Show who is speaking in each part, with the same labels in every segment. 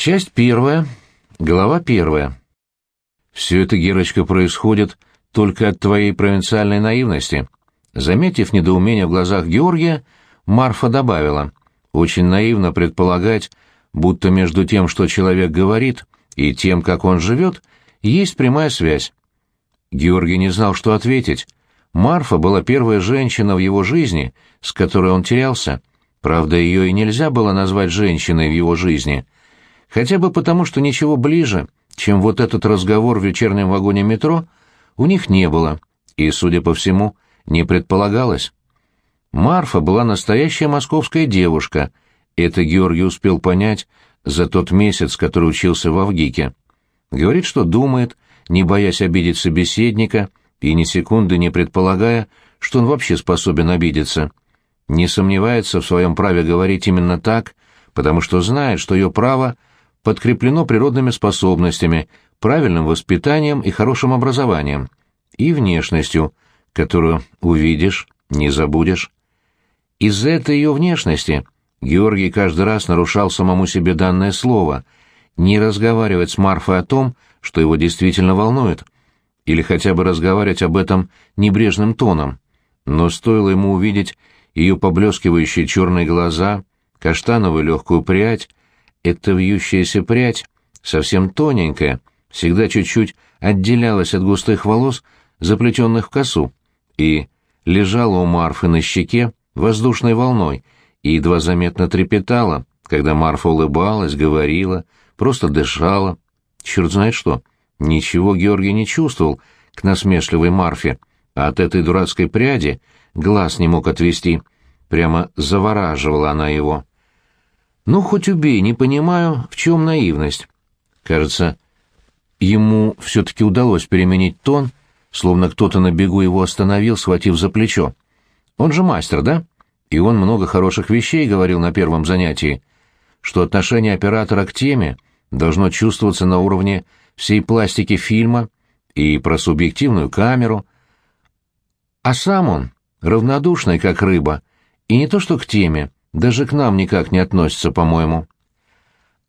Speaker 1: Часть первая, глава первая. Все это, Герочка, происходит только от твоей провинциальной наивности. Заметив недоумение в глазах Георгия, Марфа добавила, очень наивно предполагать, будто между тем, что человек говорит, и тем, как он живет, есть прямая связь. Георгий не знал, что ответить. Марфа была первая женщина в его жизни, с которой он терялся. Правда, ее и нельзя было назвать женщиной в его жизни. Хотя бы потому, что ничего ближе, чем вот этот разговор в вечернем вагоне метро, у них не было, и, судя по всему, не предполагалось. Марфа была настоящая московская девушка, это Георгий успел понять за тот месяц, который учился в Авгике. Говорит, что думает, не боясь обидеть собеседника и ни секунды не предполагая, что он вообще способен обидеться. Не сомневается в своем праве говорить именно так, потому что знает, что ее право подкреплено природными способностями, правильным воспитанием и хорошим образованием, и внешностью, которую увидишь, не забудешь. Из-за этой ее внешности Георгий каждый раз нарушал самому себе данное слово — не разговаривать с Марфой о том, что его действительно волнует, или хотя бы разговаривать об этом небрежным тоном. Но стоило ему увидеть ее поблескивающие черные глаза, каштановую легкую прядь, эта вьющаяся прядь, совсем тоненькая, всегда чуть-чуть отделялась от густых волос, заплетенных в косу, и лежала у Марфы на щеке воздушной волной и едва заметно трепетала, когда Марфа улыбалась, говорила, просто дышала. Черт знает что. Ничего Георгий не чувствовал к насмешливой Марфе, а от этой дурацкой пряди глаз не мог отвести. Прямо завораживала она его. Ну, хоть убей, не понимаю, в чем наивность. Кажется, ему все-таки удалось переменить тон, словно кто-то на бегу его остановил, схватив за плечо. Он же мастер, да? И он много хороших вещей говорил на первом занятии, что отношение оператора к теме должно чувствоваться на уровне всей пластики фильма и про субъективную камеру. А сам он равнодушный, как рыба, и не то что к теме, даже к нам никак не относится, по-моему.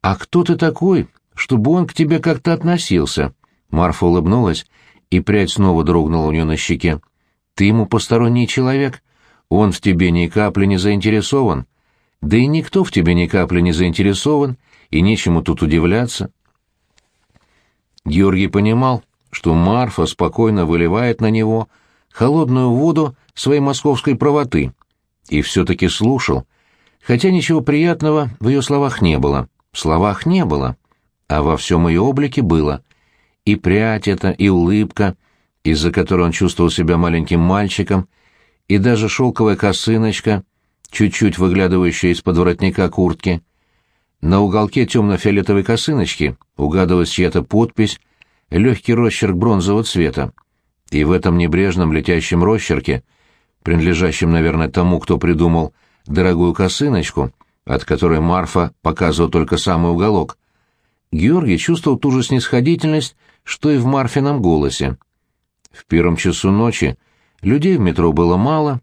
Speaker 1: А кто ты такой, чтобы он к тебе как-то относился? Марфа улыбнулась, и прядь снова дрогнула у нее на щеке. Ты ему посторонний человек, он в тебе ни капли не заинтересован. Да и никто в тебе ни капли не заинтересован, и нечему тут удивляться. Георгий понимал, что Марфа спокойно выливает на него холодную воду своей московской правоты, и все-таки слушал, хотя ничего приятного в ее словах не было. В словах не было, а во всем ее облике было. И прядь эта, и улыбка, из-за которой он чувствовал себя маленьким мальчиком, и даже шелковая косыночка, чуть-чуть выглядывающая из-под воротника куртки. На уголке темно-фиолетовой косыночки угадывалась чья-то подпись, легкий росчерк бронзового цвета. И в этом небрежном летящем росчерке, принадлежащем, наверное, тому, кто придумал дорогую косыночку, от которой Марфа показывала только самый уголок, Георгий чувствовал ту же снисходительность, что и в Марфином голосе. В первом часу ночи людей в метро было мало,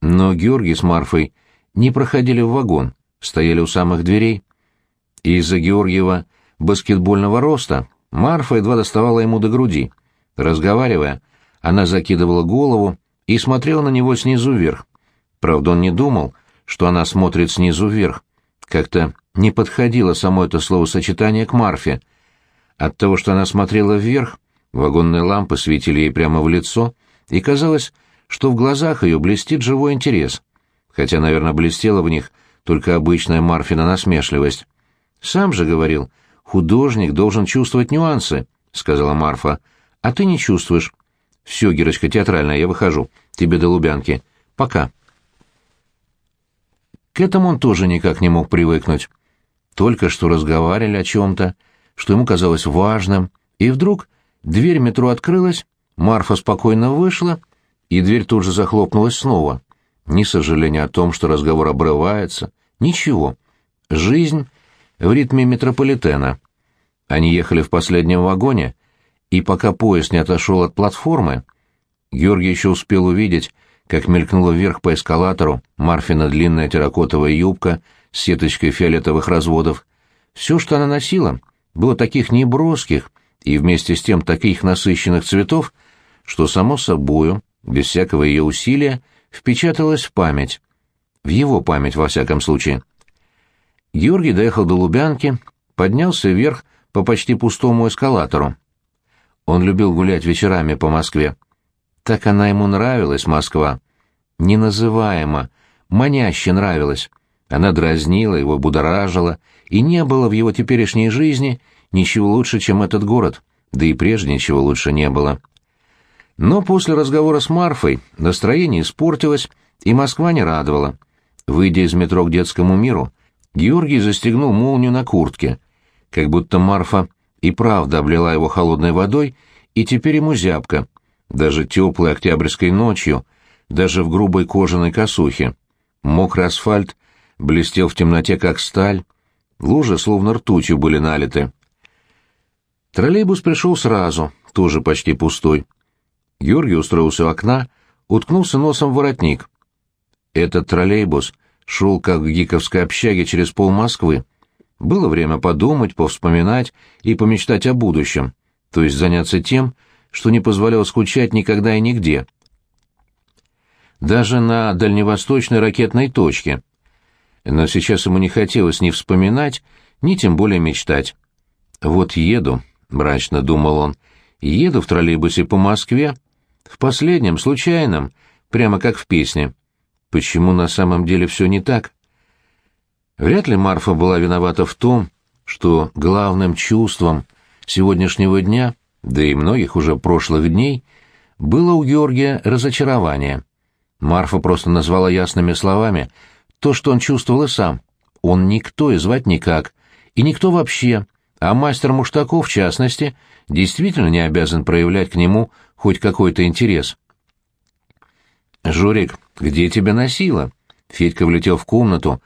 Speaker 1: но Георгий с Марфой не проходили в вагон, стояли у самых дверей. Из-за Георгиева баскетбольного роста Марфа едва доставала ему до груди. Разговаривая, она закидывала голову и смотрела на него снизу вверх. Правда, он не думал, что она смотрит снизу вверх. Как-то не подходило само это словосочетание к Марфе. От того, что она смотрела вверх, вагонные лампы светили ей прямо в лицо, и казалось, что в глазах ее блестит живой интерес, хотя, наверное, блестела в них только обычная Марфина насмешливость. «Сам же говорил, художник должен чувствовать нюансы», — сказала Марфа. «А ты не чувствуешь». «Все, Герочка, театральная, я выхожу. Тебе до Лубянки. Пока». К этому он тоже никак не мог привыкнуть. Только что разговаривали о чем-то, что ему казалось важным, и вдруг дверь метро открылась, Марфа спокойно вышла, и дверь тут же захлопнулась снова. Ни сожаления о том, что разговор обрывается, ничего. Жизнь в ритме метрополитена. Они ехали в последнем вагоне, и пока поезд не отошел от платформы, Георгий еще успел увидеть, как мелькнула вверх по эскалатору Марфина длинная терракотовая юбка с сеточкой фиолетовых разводов. Все, что она носила, было таких неброских и вместе с тем таких насыщенных цветов, что само собою, без всякого ее усилия, впечаталось в память. В его память, во всяком случае. Георгий доехал до Лубянки, поднялся вверх по почти пустому эскалатору. Он любил гулять вечерами по Москве. Так она ему нравилась, Москва. Неназываемо, маняще нравилась. Она дразнила его, будоражила, и не было в его теперешней жизни ничего лучше, чем этот город, да и прежде ничего лучше не было. Но после разговора с Марфой настроение испортилось, и Москва не радовала. Выйдя из метро к детскому миру, Георгий застегнул молнию на куртке, как будто Марфа и правда облила его холодной водой, и теперь ему зябко, даже теплой октябрьской ночью, даже в грубой кожаной косухе. Мокрый асфальт блестел в темноте, как сталь, лужи словно ртутью были налиты. Троллейбус пришел сразу, тоже почти пустой. Георгий устроился у окна, уткнулся носом в воротник. Этот троллейбус шел, как в гиковской общаге, через пол Москвы. Было время подумать, повспоминать и помечтать о будущем, то есть заняться тем, что не позволяло скучать никогда и нигде. Даже на дальневосточной ракетной точке. Но сейчас ему не хотелось ни вспоминать, ни тем более мечтать. «Вот еду», — мрачно думал он, — «еду в троллейбусе по Москве, в последнем, случайном, прямо как в песне. Почему на самом деле все не так? Вряд ли Марфа была виновата в том, что главным чувством сегодняшнего дня, да и многих уже прошлых дней, было у Георгия разочарование. Марфа просто назвала ясными словами то, что он чувствовал и сам. Он никто и звать никак, и никто вообще, а мастер Муштаков, в частности, действительно не обязан проявлять к нему хоть какой-то интерес. «Жорик, где тебя носило?» Федька влетел в комнату,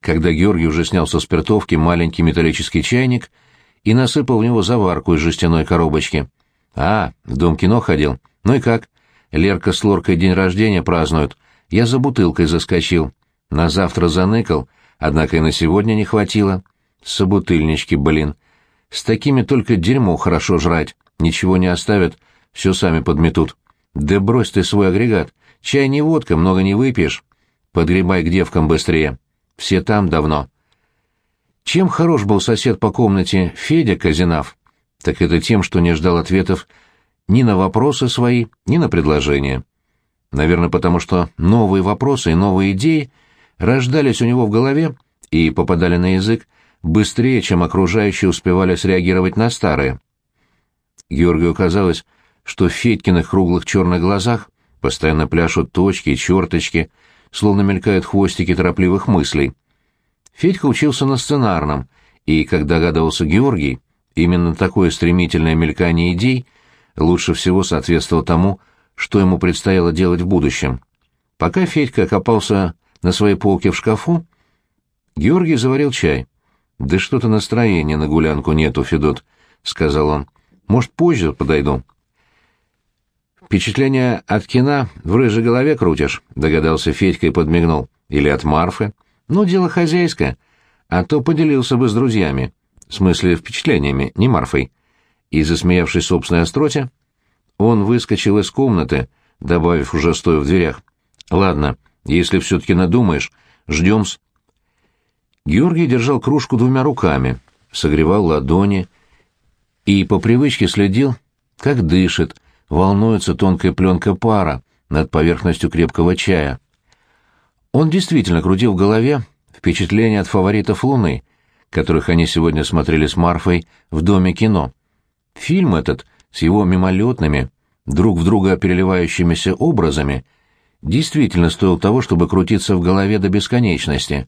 Speaker 1: когда Георгий уже снял со спиртовки маленький металлический чайник и насыпал в него заварку из жестяной коробочки. «А, в дом кино ходил? Ну и как? Лерка с Лоркой день рождения празднуют. Я за бутылкой заскочил. На завтра заныкал, однако и на сегодня не хватило. Собутыльнички, блин. С такими только дерьмо хорошо жрать. Ничего не оставят, все сами подметут. Да брось ты свой агрегат. Чай не водка, много не выпьешь. Подгребай к девкам быстрее. Все там давно. Чем хорош был сосед по комнате Федя Казинав, так это тем, что не ждал ответов ни на вопросы свои, ни на предложения. Наверное, потому что новые вопросы и новые идеи рождались у него в голове и попадали на язык быстрее, чем окружающие успевали среагировать на старые. Георгию казалось, что в Федькиных круглых черных глазах постоянно пляшут точки черточки, словно мелькают хвостики торопливых мыслей. Федька учился на сценарном, и, как догадывался Георгий, именно такое стремительное мелькание идей лучше всего соответствовало тому, что ему предстояло делать в будущем. Пока Федька копался на своей полке в шкафу, Георгий заварил чай. «Да что-то настроения на гулянку нету, Федот», — сказал он. «Может, позже подойду». «Впечатление от кино в рыжей голове крутишь», — догадался Федька и подмигнул. «Или от Марфы. Ну, дело хозяйское. А то поделился бы с друзьями. В смысле, впечатлениями, не Марфой». И, засмеявшись собственной остроте, он выскочил из комнаты, добавив уже стоя в дверях. «Ладно, если все-таки надумаешь, ждем-с». Георгий держал кружку двумя руками, согревал ладони и по привычке следил, как дышит, волнуется тонкая пленка пара над поверхностью крепкого чая. Он действительно крутил в голове впечатления от фаворитов Луны, которых они сегодня смотрели с Марфой в Доме кино. Фильм этот, с его мимолетными, друг в друга переливающимися образами, действительно стоил того, чтобы крутиться в голове до бесконечности.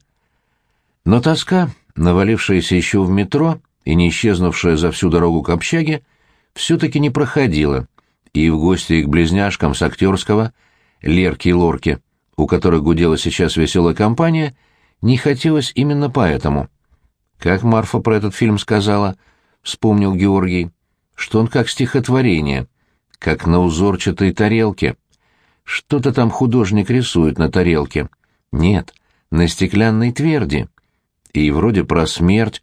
Speaker 1: Но тоска, навалившаяся еще в метро и не исчезнувшая за всю дорогу к общаге, все-таки не проходила — и в гости к близняшкам с актерского, Лерке и Лорке, у которых гудела сейчас веселая компания, не хотелось именно поэтому. Как Марфа про этот фильм сказала, вспомнил Георгий, что он как стихотворение, как на узорчатой тарелке. Что-то там художник рисует на тарелке. Нет, на стеклянной тверди. И вроде про смерть,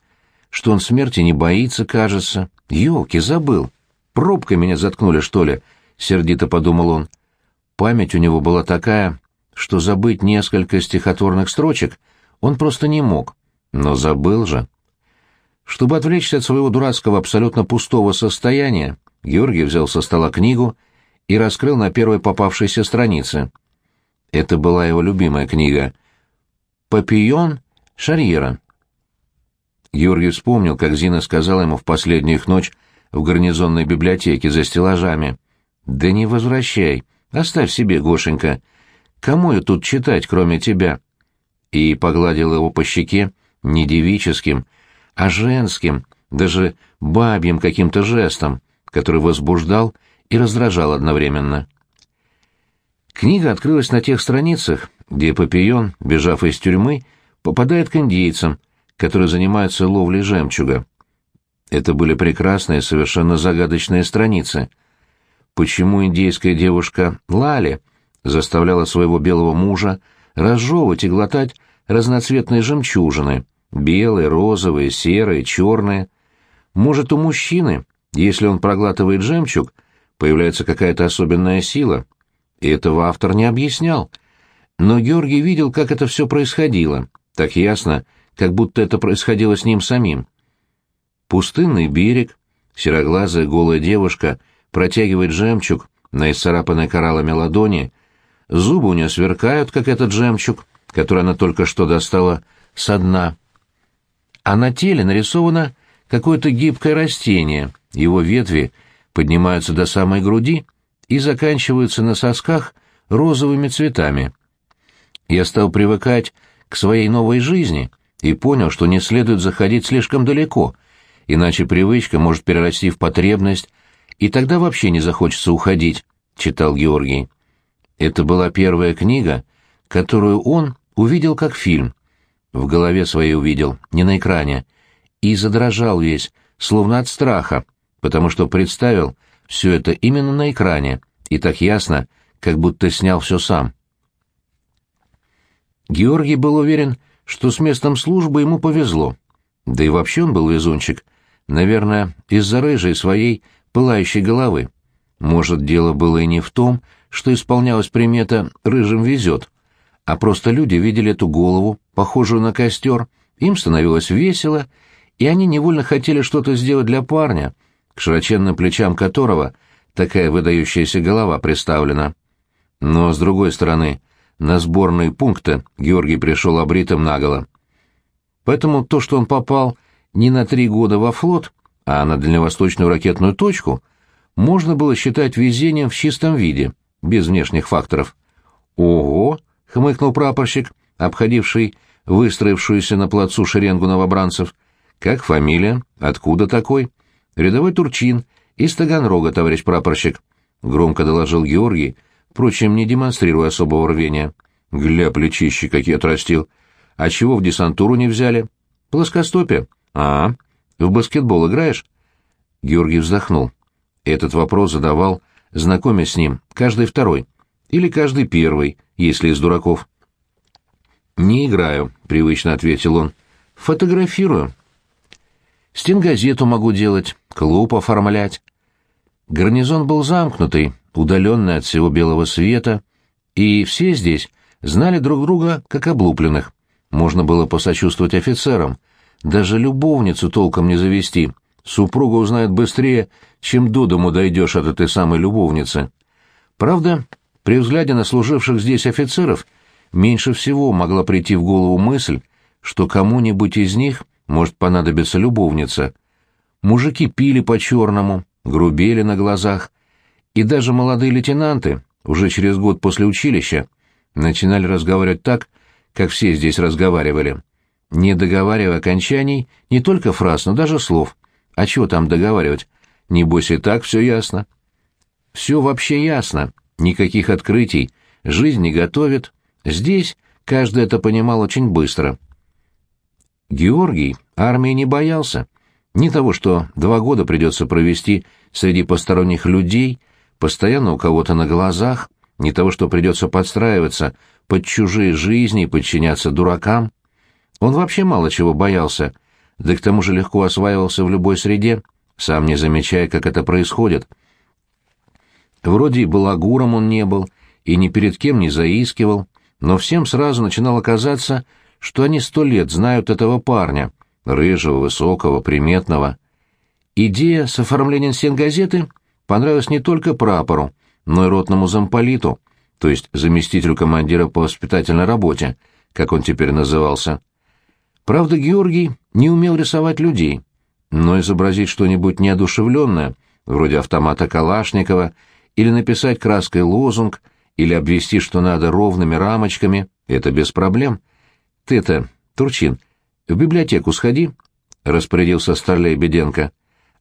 Speaker 1: что он смерти не боится, кажется. Ёлки, забыл. Пробкой меня заткнули, что ли? Сердито подумал он. Память у него была такая, что забыть несколько стихотворных строчек он просто не мог. Но забыл же. Чтобы отвлечься от своего дурацкого абсолютно пустого состояния, Георгий взял со стола книгу и раскрыл на первой попавшейся странице. Это была его любимая книга «Папион Шарьера». Георгий вспомнил, как Зина сказала ему в последнюю их ночь в гарнизонной библиотеке за стеллажами. «Да не возвращай, оставь себе, Гошенька. Кому я тут читать, кроме тебя?» И погладил его по щеке не девическим, а женским, даже бабьим каким-то жестом, который возбуждал и раздражал одновременно. Книга открылась на тех страницах, где Папион, бежав из тюрьмы, попадает к индейцам, которые занимаются ловлей жемчуга. Это были прекрасные, совершенно загадочные страницы. Почему индейская девушка Лали заставляла своего белого мужа разжевывать и глотать разноцветные жемчужины, белые, розовые, серые, черные? Может, у мужчины, если он проглатывает жемчуг, появляется какая-то особенная сила? И этого автор не объяснял. Но Георгий видел, как это все происходило, так ясно, как будто это происходило с ним самим. Пустынный берег, сероглазая голая девушка протягивает жемчуг на исцарапанной кораллами ладони, зубы у нее сверкают, как этот жемчуг, который она только что достала со дна. А на теле нарисовано какое-то гибкое растение, его ветви поднимаются до самой груди и заканчиваются на сосках розовыми цветами. Я стал привыкать к своей новой жизни — и понял, что не следует заходить слишком далеко, иначе привычка может перерасти в потребность, и тогда вообще не захочется уходить, — читал Георгий. Это была первая книга, которую он увидел как фильм. В голове своей увидел, не на экране, и задрожал весь, словно от страха, потому что представил все это именно на экране, и так ясно, как будто снял все сам. Георгий был уверен, что с местом службы ему повезло. Да и вообще он был везунчик. Наверное, из-за рыжей своей пылающей головы. Может, дело было и не в том, что исполнялась примета «рыжим везет», а просто люди видели эту голову, похожую на костер, им становилось весело, и они невольно хотели что-то сделать для парня, к широченным плечам которого такая выдающаяся голова приставлена. Но, с другой стороны, на сборные пункты Георгий пришел обритым наголо. Поэтому то, что он попал не на три года во флот, а на дальневосточную ракетную точку, можно было считать везением в чистом виде, без внешних факторов. «Ого!» — хмыкнул прапорщик, обходивший выстроившуюся на плацу шеренгу новобранцев. «Как фамилия? Откуда такой?» «Рядовой Турчин. Из Таганрога, товарищ прапорщик», — громко доложил Георгий, впрочем, не демонстрируя особого рвения. Гля, плечищи какие отрастил. А чего в десантуру не взяли? Плоскостопие. А, в баскетбол играешь? Георгий вздохнул. Этот вопрос задавал, знакомясь с ним, каждый второй. Или каждый первый, если из дураков. «Не играю», — привычно ответил он. «Фотографирую». «Стенгазету могу делать, клуб оформлять». Гарнизон был замкнутый, удаленный от всего белого света, и все здесь знали друг друга как облупленных. Можно было посочувствовать офицерам. Даже любовницу толком не завести. Супруга узнает быстрее, чем до дому дойдешь от этой самой любовницы. Правда, при взгляде на служивших здесь офицеров меньше всего могла прийти в голову мысль, что кому-нибудь из них может понадобиться любовница. Мужики пили по-черному, грубели на глазах, и даже молодые лейтенанты, уже через год после училища, начинали разговаривать так, как все здесь разговаривали, не договаривая окончаний не только фраз, но даже слов. А чего там договаривать? Небось и так все ясно. Все вообще ясно, никаких открытий, жизнь не готовит. Здесь каждый это понимал очень быстро. Георгий армии не боялся. Ни того, что два года придется провести среди посторонних людей — постоянно у кого-то на глазах, не того, что придется подстраиваться под чужие жизни и подчиняться дуракам. Он вообще мало чего боялся, да к тому же легко осваивался в любой среде, сам не замечая, как это происходит. Вроде и балагуром он не был, и ни перед кем не заискивал, но всем сразу начинало казаться, что они сто лет знают этого парня, рыжего, высокого, приметного. Идея с оформлением стен газеты понравилась не только прапору, но и ротному замполиту, то есть заместителю командира по воспитательной работе, как он теперь назывался. Правда, Георгий не умел рисовать людей, но изобразить что-нибудь неодушевленное, вроде автомата Калашникова, или написать краской лозунг, или обвести что надо ровными рамочками, это без проблем. Ты-то, Турчин, в библиотеку сходи, — распорядился Старлей Беденко.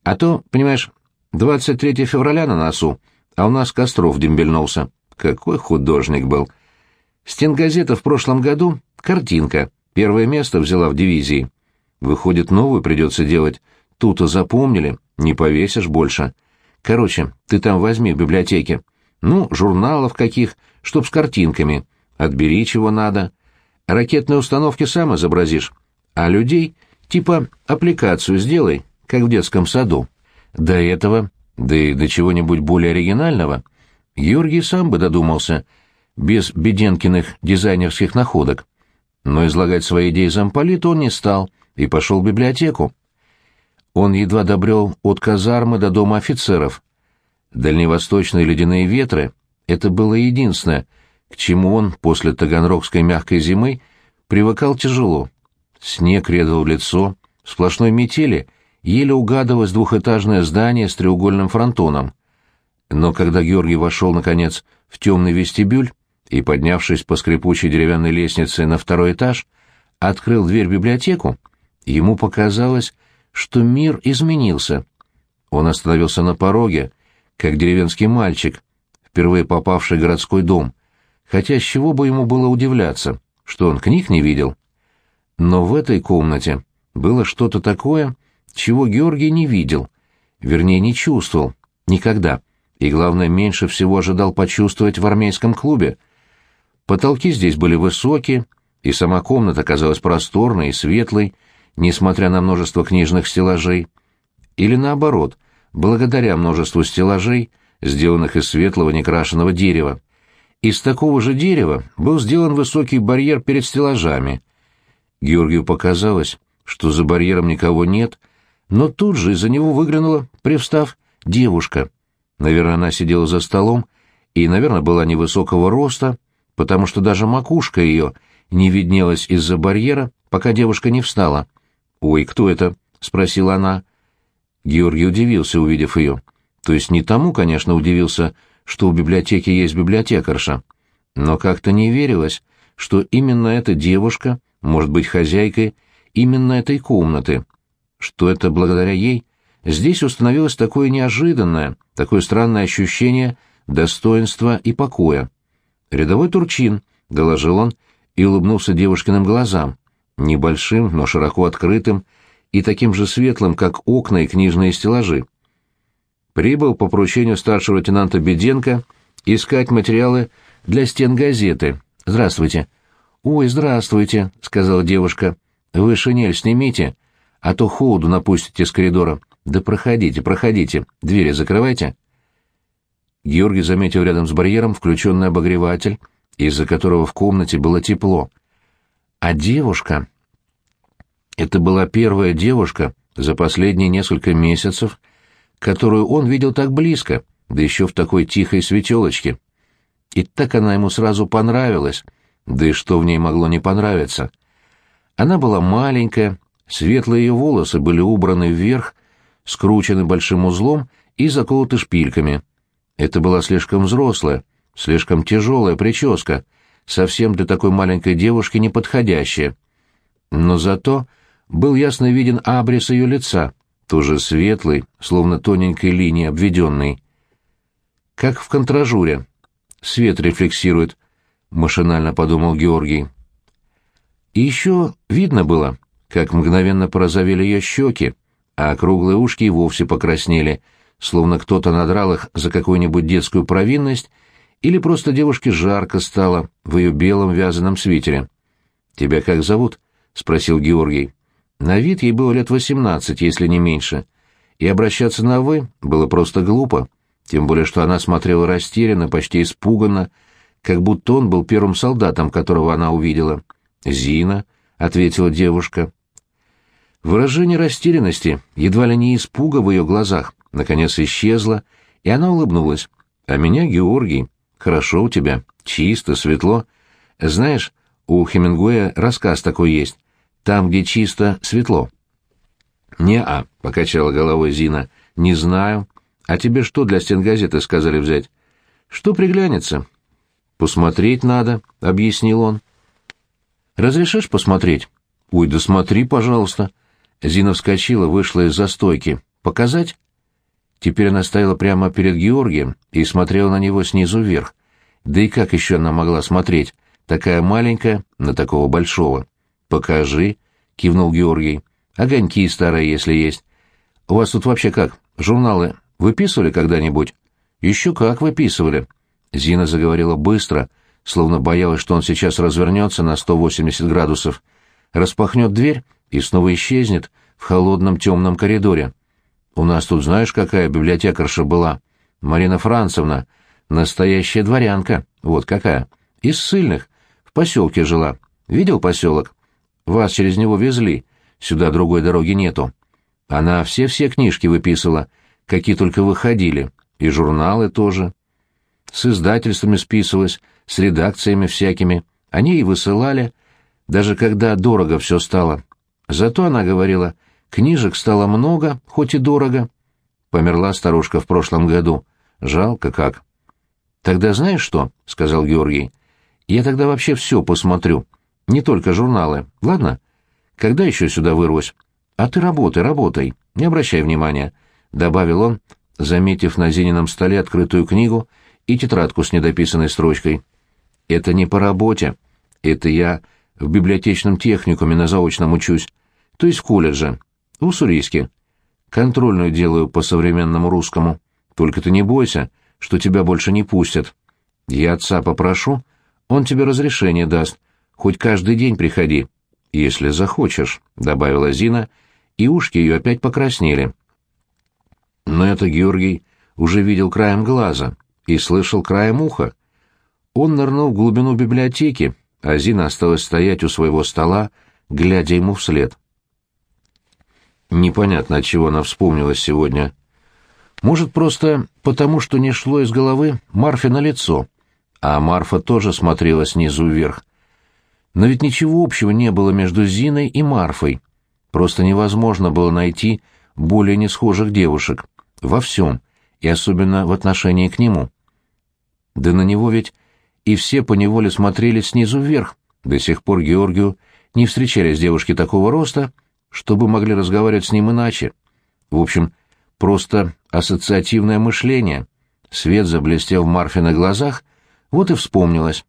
Speaker 1: А то, понимаешь, 23 февраля на носу, а у нас Костров дембельнулся. Какой художник был. Стенгазета в прошлом году — картинка. Первое место взяла в дивизии. Выходит, новую придется делать. Тут-то запомнили, не повесишь больше. Короче, ты там возьми в библиотеке. Ну, журналов каких, чтоб с картинками. Отбери, чего надо. Ракетные установки сам изобразишь. А людей типа аппликацию сделай, как в детском саду. До этого, да и до чего-нибудь более оригинального, Георгий сам бы додумался, без Беденкиных дизайнерских находок. Но излагать свои идеи замполиту он не стал и пошел в библиотеку. Он едва добрел от казармы до дома офицеров. Дальневосточные ледяные ветры — это было единственное, к чему он после таганрогской мягкой зимы привыкал тяжело. Снег резал в лицо, в сплошной метели еле угадывалось двухэтажное здание с треугольным фронтоном. Но когда Георгий вошел, наконец, в темный вестибюль и, поднявшись по скрипучей деревянной лестнице на второй этаж, открыл дверь в библиотеку, ему показалось, что мир изменился. Он остановился на пороге, как деревенский мальчик, впервые попавший в городской дом, хотя с чего бы ему было удивляться, что он книг не видел. Но в этой комнате было что-то такое, чего Георгий не видел, вернее, не чувствовал, никогда, и, главное, меньше всего ожидал почувствовать в армейском клубе. Потолки здесь были высокие, и сама комната казалась просторной и светлой, несмотря на множество книжных стеллажей. Или наоборот, благодаря множеству стеллажей, сделанных из светлого некрашенного дерева. Из такого же дерева был сделан высокий барьер перед стеллажами. Георгию показалось, что за барьером никого нет, но тут же из-за него выглянула, привстав, девушка. Наверное, она сидела за столом и, наверное, была невысокого роста, потому что даже макушка ее не виднелась из-за барьера, пока девушка не встала. «Ой, кто это?» — спросила она. Георгий удивился, увидев ее. То есть не тому, конечно, удивился, что в библиотеке есть библиотекарша, но как-то не верилось, что именно эта девушка может быть хозяйкой именно этой комнаты, что это благодаря ей здесь установилось такое неожиданное, такое странное ощущение достоинства и покоя. «Рядовой Турчин», — доложил он и улыбнулся девушкиным глазам небольшим, но широко открытым, и таким же светлым, как окна и книжные стеллажи. Прибыл по поручению старшего лейтенанта Беденко искать материалы для стен газеты. «Здравствуйте». «Ой, здравствуйте», — сказала девушка. «Вы шинель снимите, а то холоду напустите с коридора. Да проходите, проходите, двери закрывайте». Георгий заметил рядом с барьером включенный обогреватель, из-за которого в комнате было тепло. А девушка... Это была первая девушка за последние несколько месяцев, которую он видел так близко, да еще в такой тихой светелочке. И так она ему сразу понравилась, да и что в ней могло не понравиться. Она была маленькая, светлые ее волосы были убраны вверх, скручены большим узлом и заколоты шпильками. Это была слишком взрослая, слишком тяжелая прическа, совсем для такой маленькой девушки неподходящее. Но зато был ясно виден абрис ее лица, тоже светлый, словно тоненькой линией обведенный. Как в контражуре. Свет рефлексирует, машинально подумал Георгий. И еще видно было, как мгновенно порозовели ее щеки, а круглые ушки и вовсе покраснели, словно кто-то надрал их за какую-нибудь детскую провинность или просто девушке жарко стало в ее белом вязаном свитере. «Тебя как зовут?» — спросил Георгий. На вид ей было лет восемнадцать, если не меньше. И обращаться на «вы» было просто глупо, тем более что она смотрела растерянно, почти испуганно, как будто он был первым солдатом, которого она увидела. «Зина», — ответила девушка. Выражение растерянности, едва ли не испуга в ее глазах, наконец исчезло, и она улыбнулась. «А меня Георгий. Хорошо у тебя, чисто, светло. Знаешь, у Хемингуэя рассказ такой есть. Там, где чисто, светло». «Не-а», — покачала головой Зина, — «не знаю. А тебе что для стенгазеты сказали взять?» «Что приглянется?» «Посмотреть надо», — объяснил он. «Разрешишь посмотреть?» «Ой, да смотри, пожалуйста». Зина вскочила, вышла из застойки. «Показать?» Теперь она стояла прямо перед Георгием и смотрела на него снизу вверх. Да и как еще она могла смотреть? Такая маленькая на такого большого. «Покажи», — кивнул Георгий. «Огоньки старые, если есть. У вас тут вообще как? Журналы выписывали когда-нибудь?» «Еще как выписывали». Зина заговорила быстро, словно боялась, что он сейчас развернется на 180 градусов, распахнет дверь и снова исчезнет в холодном темном коридоре. У нас тут знаешь, какая библиотекарша была? Марина Францевна, настоящая дворянка, вот какая, из ссыльных, в поселке жила. Видел поселок? Вас через него везли, сюда другой дороги нету. Она все-все книжки выписывала, какие только выходили, и журналы тоже. С издательствами списывалась, с редакциями всякими. Они и высылали, даже когда дорого все стало. Зато она говорила, Книжек стало много, хоть и дорого. Померла старушка в прошлом году. Жалко как. «Тогда знаешь что?» — сказал Георгий. «Я тогда вообще все посмотрю. Не только журналы. Ладно? Когда еще сюда вырвусь? А ты работай, работай. Не обращай внимания», — добавил он, заметив на Зинином столе открытую книгу и тетрадку с недописанной строчкой. «Это не по работе. Это я в библиотечном техникуме на заочном учусь. То есть в колледже. Уссурийске. Контрольную делаю по современному русскому. Только ты не бойся, что тебя больше не пустят. Я отца попрошу, он тебе разрешение даст. Хоть каждый день приходи, если захочешь», — добавила Зина, и ушки ее опять покраснели. Но это Георгий уже видел краем глаза и слышал краем уха. Он нырнул в глубину библиотеки, а Зина осталась стоять у своего стола, глядя ему вслед. Непонятно, от чего она вспомнила сегодня. Может, просто потому, что не шло из головы Марфе на лицо, а Марфа тоже смотрела снизу вверх. Но ведь ничего общего не было между Зиной и Марфой. Просто невозможно было найти более несхожих девушек. Во всем, и особенно в отношении к нему. Да на него ведь и все поневоле смотрели снизу вверх. До сих пор Георгию не встречались девушки такого роста — чтобы могли разговаривать с ним иначе. В общем, просто ассоциативное мышление. Свет заблестел в Марфиных глазах, вот и вспомнилось.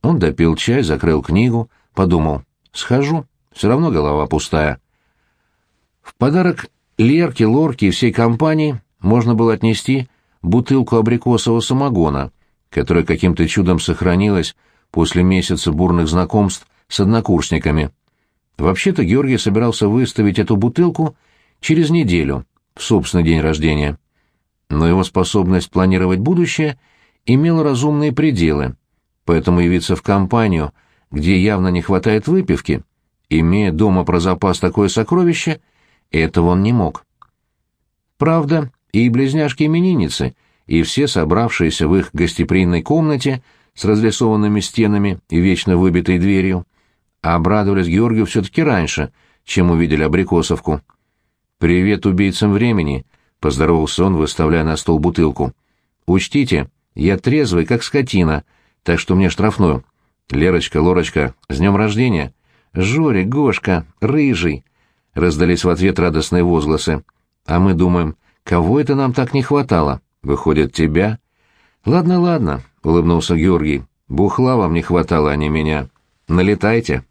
Speaker 1: Он допил чай, закрыл книгу, подумал, схожу, все равно голова пустая. В подарок Лерке, Лорке и всей компании можно было отнести бутылку абрикосового самогона, которая каким-то чудом сохранилась после месяца бурных знакомств с однокурсниками. Вообще-то Георгий собирался выставить эту бутылку через неделю, в собственный день рождения. Но его способность планировать будущее имела разумные пределы, поэтому явиться в компанию, где явно не хватает выпивки, имея дома про запас такое сокровище, этого он не мог. Правда, и близняшки-именинницы, и все собравшиеся в их гостеприимной комнате с разрисованными стенами и вечно выбитой дверью, а обрадовались Георгию все-таки раньше, чем увидели абрикосовку. «Привет убийцам времени», — поздоровался он, выставляя на стол бутылку. «Учтите, я трезвый, как скотина, так что мне штрафную. Лерочка, Лорочка, с днем рождения!» «Жорик, Гошка, Рыжий!» — раздались в ответ радостные возгласы. «А мы думаем, кого это нам так не хватало? Выходит, тебя?» «Ладно, ладно», — улыбнулся Георгий. «Бухла вам не хватало, а не меня. Налетайте».